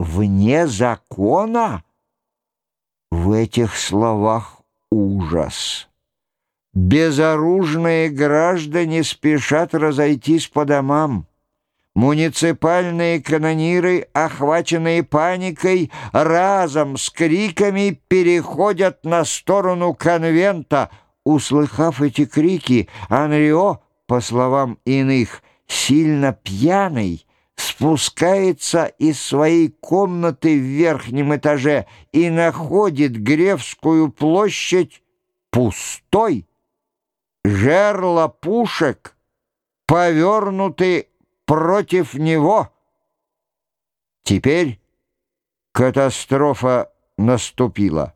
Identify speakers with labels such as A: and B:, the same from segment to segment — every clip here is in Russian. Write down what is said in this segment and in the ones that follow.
A: вне закона? В этих словах ужас. Безоружные граждане спешат разойтись по домам. Муниципальные канониры, охваченные паникой, разом с криками переходят на сторону конвента. Услыхав эти крики, Анрио, по словам иных, сильно пьяный, спускается из своей комнаты в верхнем этаже и находит Гревскую площадь пустой. Жерла пушек повернуты против него. Теперь катастрофа наступила.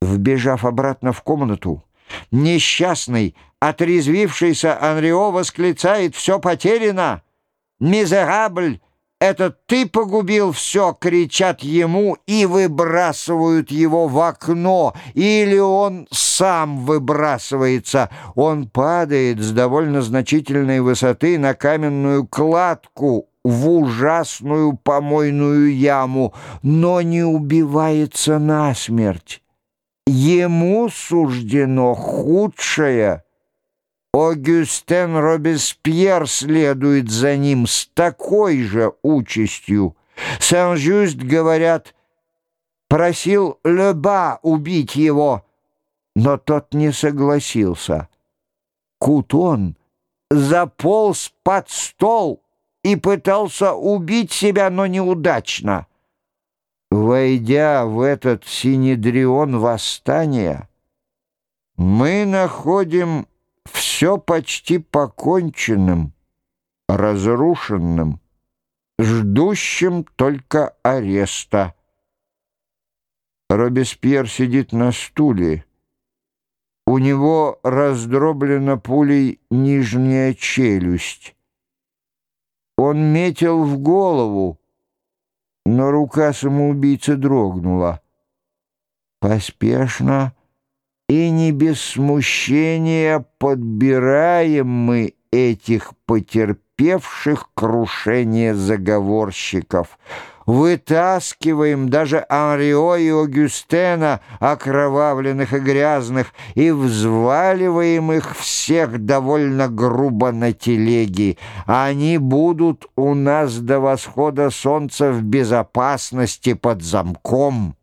A: Вбежав обратно в комнату, несчастный, отрезвившийся Анрио восклицает «Все потеряно! Мизерабль!» «Это ты погубил все!» — кричат ему и выбрасывают его в окно, или он сам выбрасывается. Он падает с довольно значительной высоты на каменную кладку в ужасную помойную яму, но не убивается насмерть. Ему суждено худшее — Огюстен Робеспьер следует за ним с такой же участью. Сен-Жюст, говорят, просил Леба убить его, но тот не согласился. Кутон заполз под стол и пытался убить себя, но неудачно. Войдя в этот синедрион восстания, мы находим все почти поконченным, разрушенным, ждущим только ареста. Робеспьер сидит на стуле. У него раздроблена пулей нижняя челюсть. Он метил в голову, но рука самоубийцы дрогнула. Поспешно и не без смущения подбираем мы этих потерпевших крушение заговорщиков. Вытаскиваем даже Анрио и Огюстена, окровавленных и грязных, и взваливаем их всех довольно грубо на телеги. Они будут у нас до восхода солнца в безопасности под замком».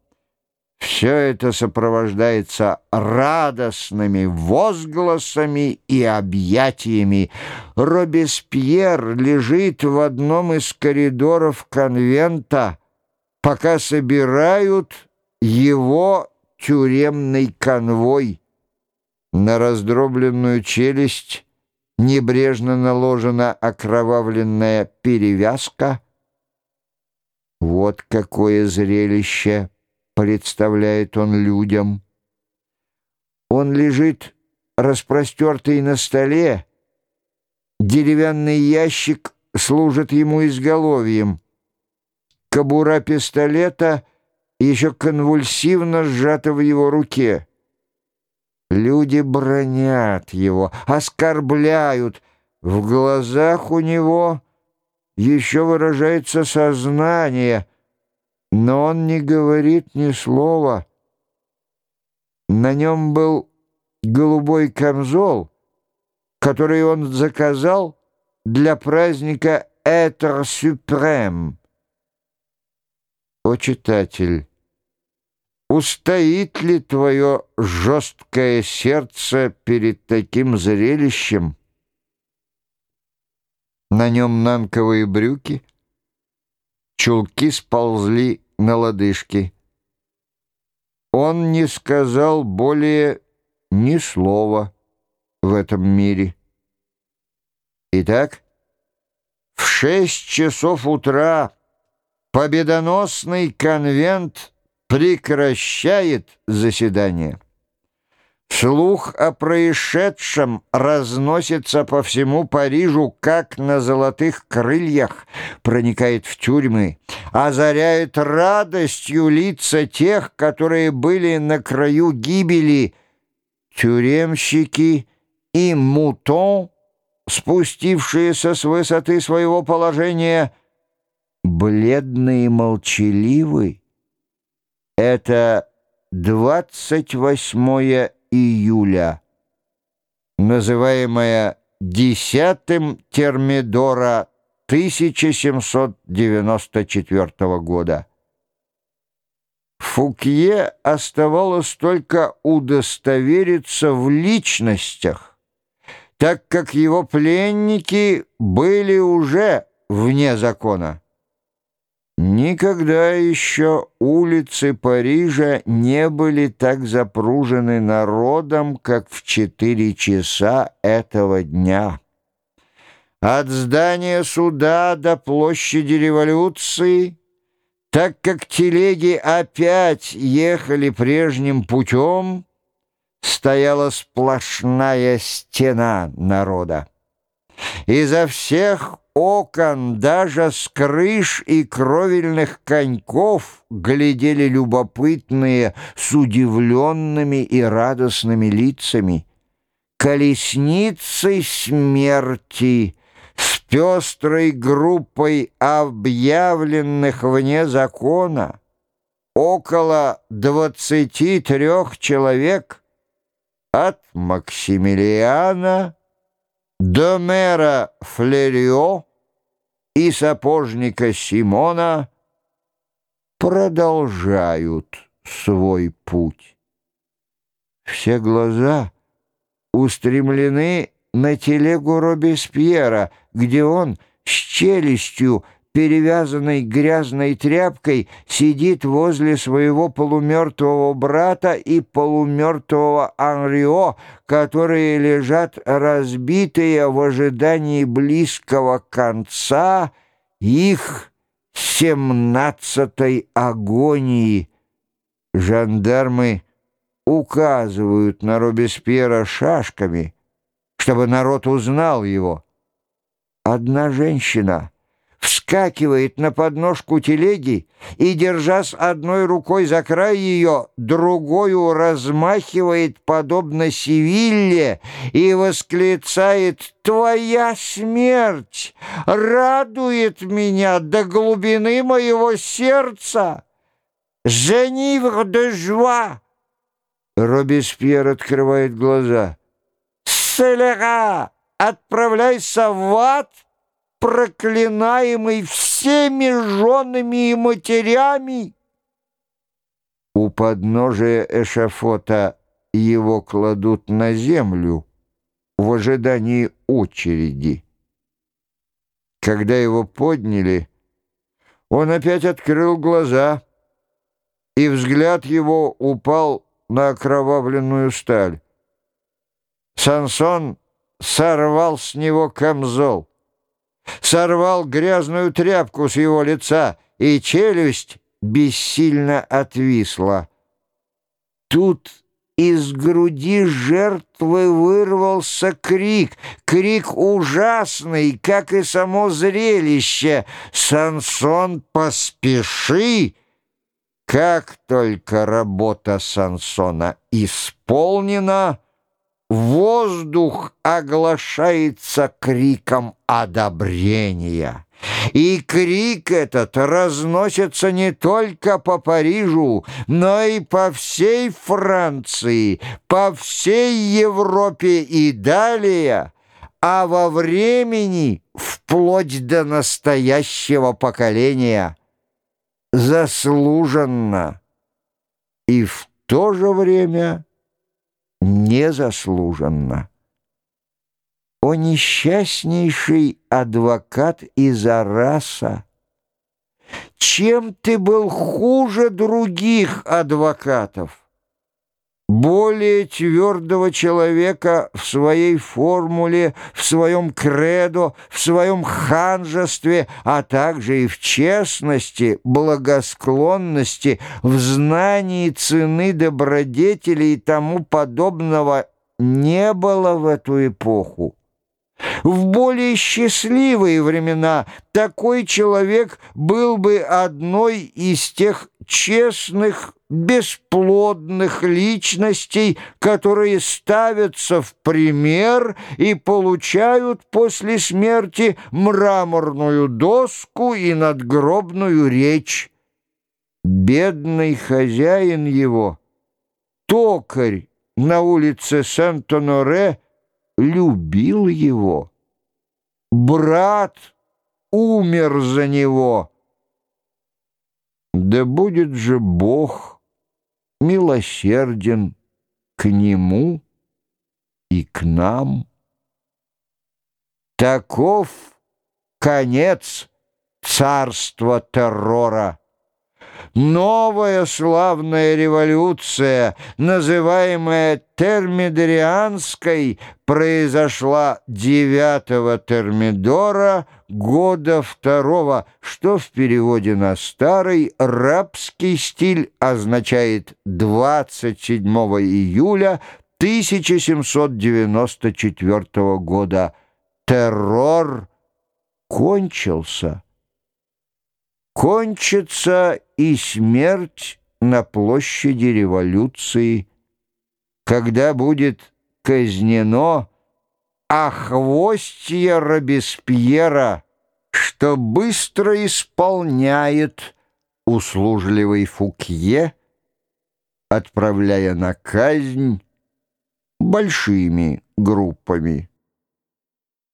A: Все это сопровождается радостными возгласами и объятиями. Робеспьер лежит в одном из коридоров конвента, пока собирают его тюремный конвой. На раздробленную челюсть небрежно наложена окровавленная перевязка. Вот какое зрелище! Представляет он людям. Он лежит распростертый на столе, деревянный ящик служит ему изголовьем, кобура пистолета еще конвульсивно сжата в его руке. Люди бронят его, оскорбляют. В глазах у него еще выражается сознание — но он не говорит ни слова. На нем был голубой камзол, который он заказал для праздника «Этр Сюпрем». О, читатель, устоит ли твое жесткое сердце перед таким зрелищем? На нем нанковые брюки — Чулки сползли на лодыжки. Он не сказал более ни слова в этом мире. Итак, в шесть часов утра победоносный конвент прекращает заседание. Слух о происшедшем разносится по всему Парижу, как на золотых крыльях, проникает в тюрьмы, озаряет радостью лица тех, которые были на краю гибели. Тюремщики и мутон, спустившиеся с высоты своего положения, бледный и молчаливый. Это 28 июля, называемое десятым термидора 1794 года. Фукье оставалось только удостовериться в личностях, так как его пленники были уже вне закона. Никогда еще улицы Парижа не были так запружены народом, как в четыре часа этого дня. От здания суда до площади революции, так как телеги опять ехали прежним путем, стояла сплошная стена народа. Изо всех окон, даже с крыш и кровельных коньков глядели любопытные с удивленными и радостными лицами. Колесницей смерти с пестрой группой объявленных вне закона около двадцати трех человек от Максимилиана до мэра Флерио и сапожника Симона продолжают свой путь. Все глаза устремлены на телегу Робеспьера, где он с челюстью перевязанной грязной тряпкой, сидит возле своего полумертвого брата и полумертвого Анрио, которые лежат разбитые в ожидании близкого конца их семнадцатой агонии. Жандармы указывают на Робеспьера шашками, чтобы народ узнал его. Одна женщина — вскакивает на подножку телеги и, держась одной рукой за край ее, другую размахивает, подобно Севилле, и восклицает «Твоя смерть радует меня до глубины моего сердца! Женивр де жуа!» Робеспьер открывает глаза. «Селера, отправляйся в ад!» Проклинаемый всеми женами и матерями. У подножия эшафота его кладут на землю в ожидании очереди. Когда его подняли, он опять открыл глаза, и взгляд его упал на окровавленную сталь. Сансон сорвал с него камзол сорвал грязную тряпку с его лица, и челюсть бессильно отвисла. Тут из груди жертвы вырвался крик, крик ужасный, как и само зрелище. «Сансон, поспеши!» Как только работа Сансона исполнена, Воздух оглашается криком одобрения. И крик этот разносится не только по Парижу, но и по всей Франции, по всей Европе и далее, а во времени вплоть до настоящего поколения. Заслуженно и в то же время незаслуженно. О несчастнейший адвокат из Араса! Чем ты был хуже других адвокатов? Более твердого человека в своей формуле, в своем кредо, в своем ханжестве, а также и в честности, благосклонности, в знании цены добродетели и тому подобного не было в эту эпоху. В более счастливые времена такой человек был бы одной из тех честных, бесплодных личностей, которые ставятся в пример и получают после смерти мраморную доску и надгробную речь. Бедный хозяин его, токарь на улице Сент-Оноре, любил его. Брат умер за него. Да будет же Бог милосерден к нему и к нам. Таков конец царства террора. Новая славная революция, называемая термидорианской, произошла 9 термидора года второго, что в переводе на старый рабский стиль означает 27 июля 1794 года. Террор кончился кончится и смерть на площади революции, когда будет казнено охвостье Робеспьера, что быстро исполняет услужливый Фукье, отправляя на казнь большими группами.